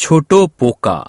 छोटो पोका।